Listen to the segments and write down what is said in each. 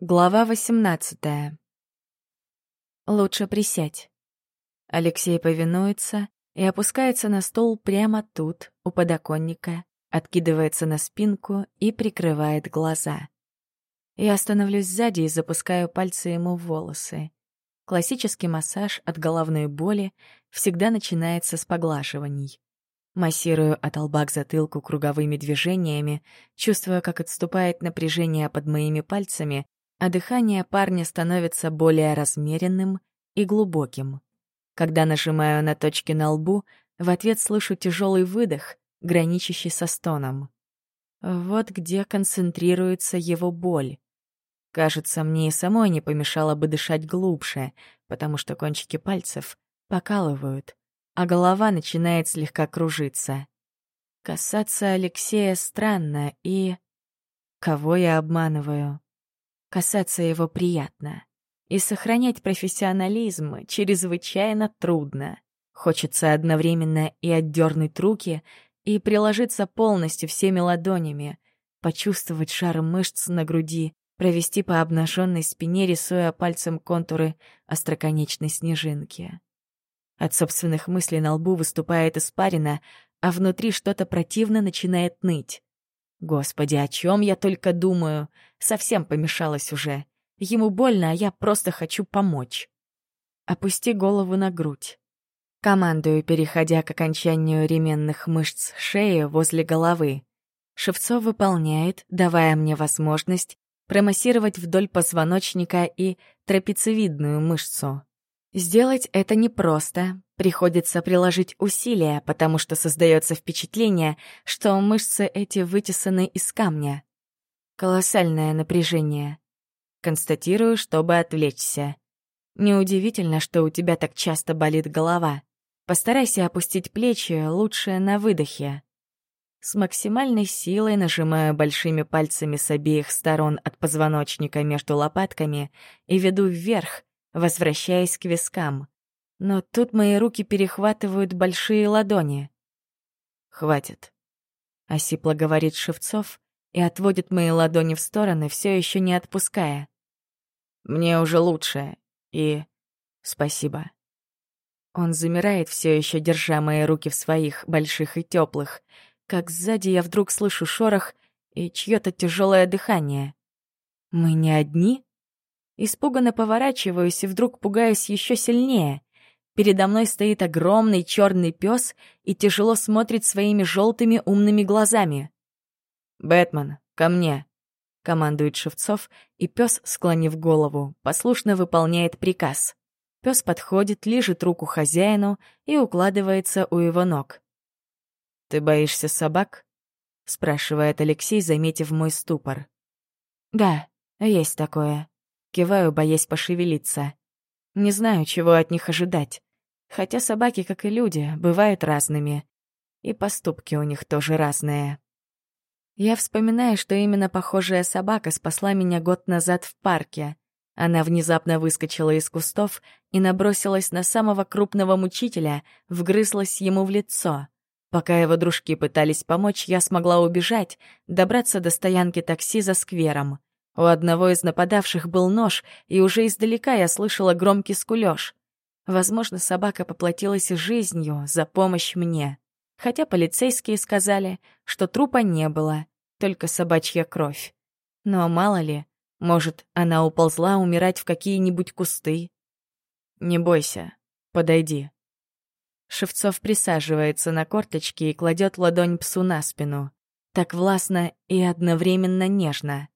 Глава 18. Лучше присядь. Алексей повинуется и опускается на стол прямо тут, у подоконника, откидывается на спинку и прикрывает глаза. Я становлюсь сзади и запускаю пальцы ему в волосы. Классический массаж от головной боли всегда начинается с поглаживаний. Массирую от лба к затылку круговыми движениями, чувствуя, как отступает напряжение под моими пальцами а дыхание парня становится более размеренным и глубоким. Когда нажимаю на точки на лбу, в ответ слышу тяжелый выдох, граничащий со стоном. Вот где концентрируется его боль. Кажется, мне и самой не помешало бы дышать глубже, потому что кончики пальцев покалывают, а голова начинает слегка кружиться. Касаться Алексея странно и... Кого я обманываю? Касаться его приятно. И сохранять профессионализм чрезвычайно трудно. Хочется одновременно и отдернуть руки, и приложиться полностью всеми ладонями, почувствовать шар мышц на груди, провести по обнаженной спине, рисуя пальцем контуры остроконечной снежинки. От собственных мыслей на лбу выступает испарина, а внутри что-то противно начинает ныть. Господи, о чем я только думаю. Совсем помешалась уже. Ему больно, а я просто хочу помочь. Опусти голову на грудь. Командую, переходя к окончанию ременных мышц шеи возле головы. Шевцов выполняет, давая мне возможность промассировать вдоль позвоночника и трапециевидную мышцу. Сделать это непросто. Приходится приложить усилия, потому что создается впечатление, что мышцы эти вытесаны из камня. Колоссальное напряжение. Констатирую, чтобы отвлечься. Неудивительно, что у тебя так часто болит голова. Постарайся опустить плечи, лучше на выдохе. С максимальной силой нажимаю большими пальцами с обеих сторон от позвоночника между лопатками и веду вверх, возвращаясь к вискам. Но тут мои руки перехватывают большие ладони. «Хватит», — осипло говорит Шевцов и отводит мои ладони в стороны, все еще не отпуская. «Мне уже лучше, и спасибо». Он замирает, все еще держа мои руки в своих, больших и теплых, как сзади я вдруг слышу шорох и чье-то тяжелое дыхание. «Мы не одни?» Испуганно поворачиваюсь и вдруг пугаюсь еще сильнее. Передо мной стоит огромный черный пес и тяжело смотрит своими желтыми умными глазами. «Бэтмен, ко мне!» — командует Шевцов, и пес, склонив голову, послушно выполняет приказ. Пес подходит, лижет руку хозяину и укладывается у его ног. «Ты боишься собак?» — спрашивает Алексей, заметив мой ступор. «Да, есть такое», Киваю, боясь пошевелиться. Не знаю, чего от них ожидать. Хотя собаки, как и люди, бывают разными. И поступки у них тоже разные. Я вспоминаю, что именно похожая собака спасла меня год назад в парке. Она внезапно выскочила из кустов и набросилась на самого крупного мучителя, вгрызлась ему в лицо. Пока его дружки пытались помочь, я смогла убежать, добраться до стоянки такси за сквером. У одного из нападавших был нож, и уже издалека я слышала громкий скулёж. Возможно, собака поплатилась жизнью за помощь мне. Хотя полицейские сказали, что трупа не было, только собачья кровь. Но мало ли, может, она уползла умирать в какие-нибудь кусты. «Не бойся, подойди». Шевцов присаживается на корточки и кладет ладонь псу на спину. Так властно и одновременно нежно.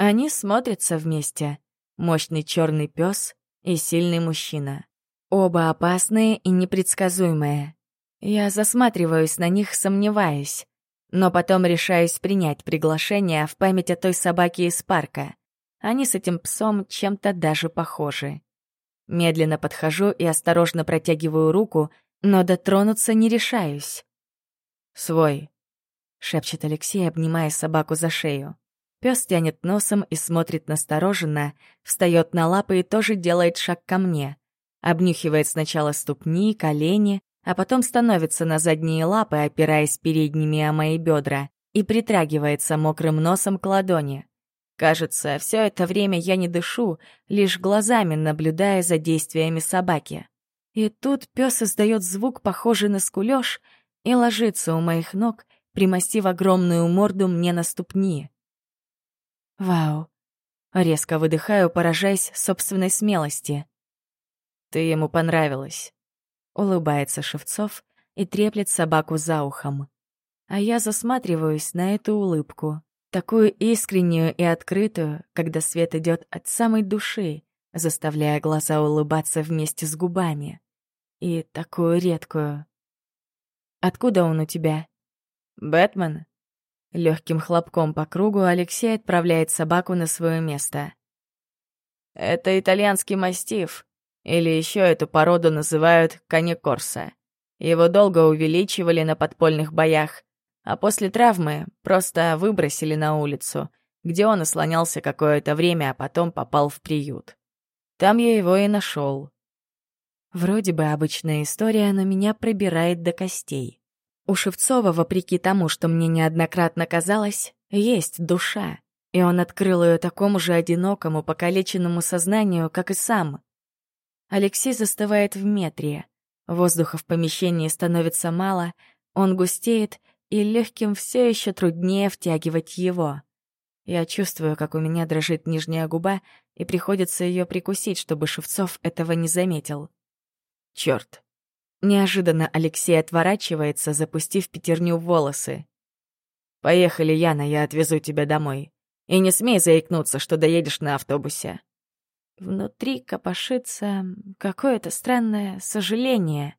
Они смотрятся вместе. Мощный черный пес и сильный мужчина. Оба опасные и непредсказуемые. Я засматриваюсь на них, сомневаясь. Но потом решаюсь принять приглашение в память о той собаке из парка. Они с этим псом чем-то даже похожи. Медленно подхожу и осторожно протягиваю руку, но дотронуться не решаюсь. «Свой», — шепчет Алексей, обнимая собаку за шею. Пёс тянет носом и смотрит настороженно, встает на лапы и тоже делает шаг ко мне. Обнюхивает сначала ступни, колени, а потом становится на задние лапы, опираясь передними о мои бедра, и притрагивается мокрым носом к ладони. Кажется, все это время я не дышу, лишь глазами наблюдая за действиями собаки. И тут пёс издает звук, похожий на скулёж, и ложится у моих ног, примостив огромную морду мне на ступни. Вау. Резко выдыхаю, поражаясь собственной смелости. Ты ему понравилась. Улыбается Шевцов и треплет собаку за ухом. А я засматриваюсь на эту улыбку, такую искреннюю и открытую, когда свет идет от самой души, заставляя глаза улыбаться вместе с губами. И такую редкую. «Откуда он у тебя?» «Бэтмен?» Легким хлопком по кругу Алексей отправляет собаку на свое место. Это итальянский мастиф, или еще эту породу называют каникорса. Его долго увеличивали на подпольных боях, а после травмы просто выбросили на улицу, где он ослонялся какое-то время, а потом попал в приют. Там я его и нашел. Вроде бы обычная история, но меня пробирает до костей. У Шевцова, вопреки тому, что мне неоднократно казалось, есть душа, и он открыл ее такому же одинокому, покалеченному сознанию, как и сам. Алексей застывает в метре. Воздуха в помещении становится мало, он густеет, и легким все еще труднее втягивать его. Я чувствую, как у меня дрожит нижняя губа, и приходится ее прикусить, чтобы Шевцов этого не заметил. Черт, Неожиданно Алексей отворачивается, запустив пятерню в волосы. «Поехали, Яна, я отвезу тебя домой. И не смей заикнуться, что доедешь на автобусе». Внутри копошится какое-то странное сожаление.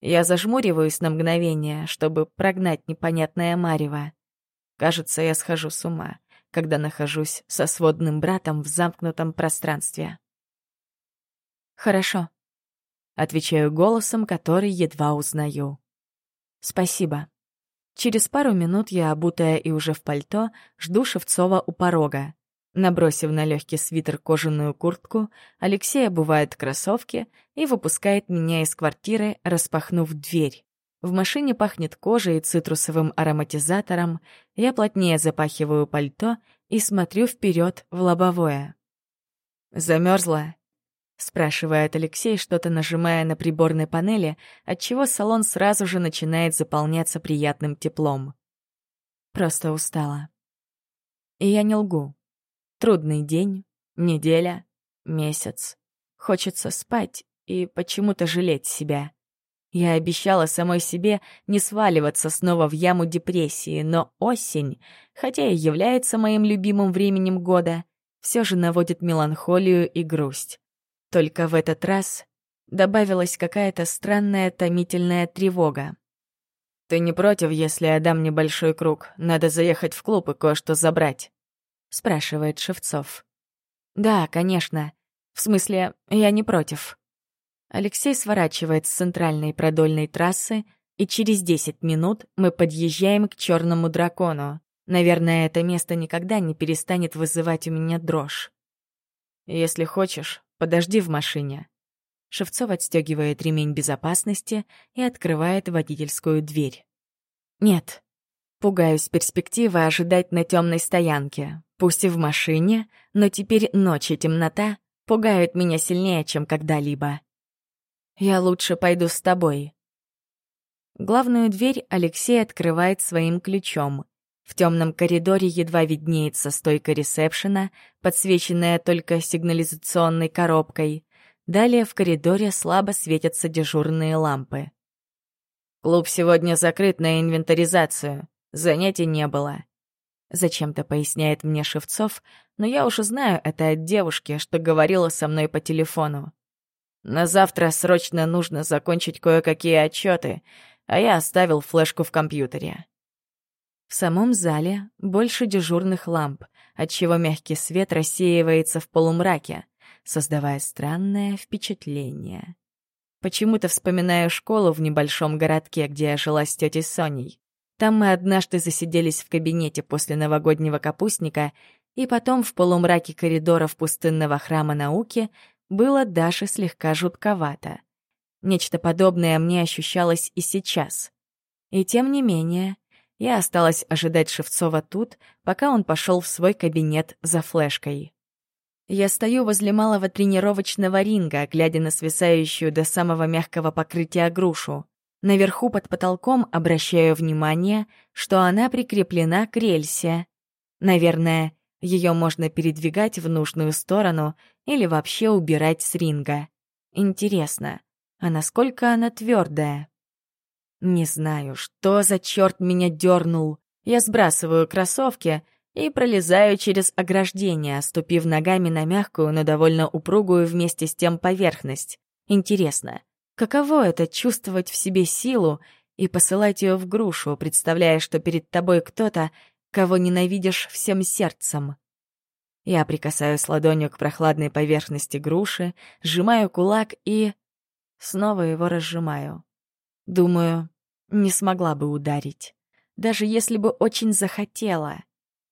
Я зажмуриваюсь на мгновение, чтобы прогнать непонятное марево. Кажется, я схожу с ума, когда нахожусь со сводным братом в замкнутом пространстве. «Хорошо», Отвечаю голосом, который едва узнаю. «Спасибо». Через пару минут я, обутая и уже в пальто, жду Шевцова у порога. Набросив на легкий свитер кожаную куртку, Алексей обувает кроссовки и выпускает меня из квартиры, распахнув дверь. В машине пахнет кожей и цитрусовым ароматизатором, я плотнее запахиваю пальто и смотрю вперед в лобовое. «Замерзла?» спрашивает Алексей, что-то нажимая на приборной панели, отчего салон сразу же начинает заполняться приятным теплом. Просто устала. И я не лгу. Трудный день, неделя, месяц. Хочется спать и почему-то жалеть себя. Я обещала самой себе не сваливаться снова в яму депрессии, но осень, хотя и является моим любимым временем года, все же наводит меланхолию и грусть. Только в этот раз добавилась какая-то странная томительная тревога. «Ты не против, если я дам небольшой круг? Надо заехать в клуб и кое-что забрать», — спрашивает Шевцов. «Да, конечно. В смысле, я не против». Алексей сворачивает с центральной продольной трассы, и через 10 минут мы подъезжаем к черному дракону. Наверное, это место никогда не перестанет вызывать у меня дрожь. «Если хочешь, «Подожди в машине». Шевцов отстегивает ремень безопасности и открывает водительскую дверь. «Нет». Пугаюсь перспективы ожидать на темной стоянке. Пусть и в машине, но теперь ночь и темнота пугают меня сильнее, чем когда-либо. Я лучше пойду с тобой. Главную дверь Алексей открывает своим ключом. В темном коридоре едва виднеется стойка ресепшена, подсвеченная только сигнализационной коробкой. Далее в коридоре слабо светятся дежурные лампы. «Клуб сегодня закрыт на инвентаризацию. Занятий не было», Зачем-то поясняет мне Шевцов, но я уже знаю это от девушки, что говорила со мной по телефону. На завтра срочно нужно закончить кое-какие отчеты, а я оставил флешку в компьютере. В самом зале больше дежурных ламп, отчего мягкий свет рассеивается в полумраке, создавая странное впечатление. Почему-то вспоминаю школу в небольшом городке, где я жила с тетей Соней. Там мы однажды засиделись в кабинете после новогоднего капустника, и потом в полумраке коридоров пустынного храма науки было даже слегка жутковато. Нечто подобное мне ощущалось и сейчас. И тем не менее, я осталась ожидать Шевцова тут, пока он пошел в свой кабинет за флешкой. Я стою возле малого тренировочного ринга, глядя на свисающую до самого мягкого покрытия грушу. Наверху под потолком обращаю внимание, что она прикреплена к рельсе. Наверное, ее можно передвигать в нужную сторону или вообще убирать с ринга. Интересно, а насколько она твердая? Не знаю, что за черт меня дернул. Я сбрасываю кроссовки и пролезаю через ограждение, ступив ногами на мягкую, но довольно упругую вместе с тем поверхность. Интересно, каково это чувствовать в себе силу и посылать ее в грушу, представляя, что перед тобой кто-то, кого ненавидишь всем сердцем? Я прикасаюсь ладонью к прохладной поверхности груши, сжимаю кулак и... Снова его разжимаю. Думаю, не смогла бы ударить, даже если бы очень захотела.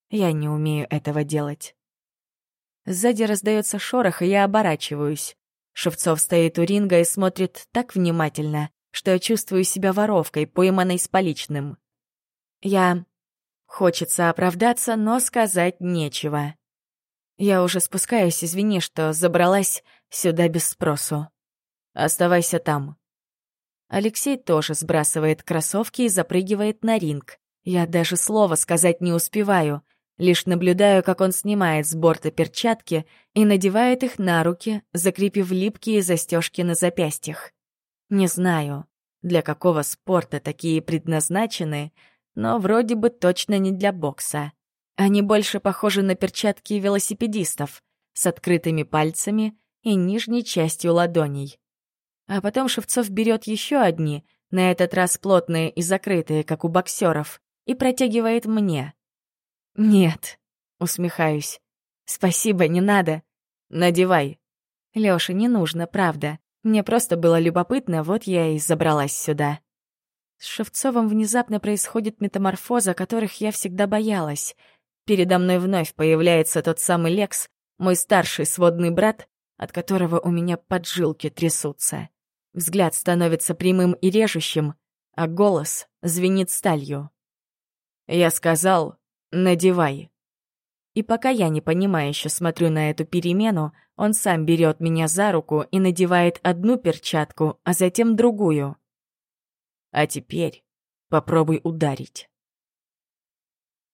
Я не умею этого делать. Сзади раздается шорох, и я оборачиваюсь. Шевцов стоит у ринга и смотрит так внимательно, что я чувствую себя воровкой, пойманной с поличным. Я... Хочется оправдаться, но сказать нечего. Я уже спускаюсь, извини, что забралась сюда без спросу. Оставайся там. Алексей тоже сбрасывает кроссовки и запрыгивает на ринг. Я даже слова сказать не успеваю, лишь наблюдаю, как он снимает с борта перчатки и надевает их на руки, закрепив липкие застежки на запястьях. Не знаю, для какого спорта такие предназначены, но вроде бы точно не для бокса. Они больше похожи на перчатки велосипедистов с открытыми пальцами и нижней частью ладоней а потом Шевцов берет еще одни, на этот раз плотные и закрытые, как у боксеров, и протягивает мне. «Нет», — усмехаюсь. «Спасибо, не надо. Надевай». «Лёша, не нужно, правда. Мне просто было любопытно, вот я и забралась сюда». С Шевцовым внезапно происходит метаморфоза, которых я всегда боялась. Передо мной вновь появляется тот самый Лекс, мой старший сводный брат, от которого у меня поджилки трясутся. Взгляд становится прямым и режущим, а голос звенит сталью. Я сказал «надевай». И пока я не понимаю, еще смотрю на эту перемену, он сам берет меня за руку и надевает одну перчатку, а затем другую. А теперь попробуй ударить.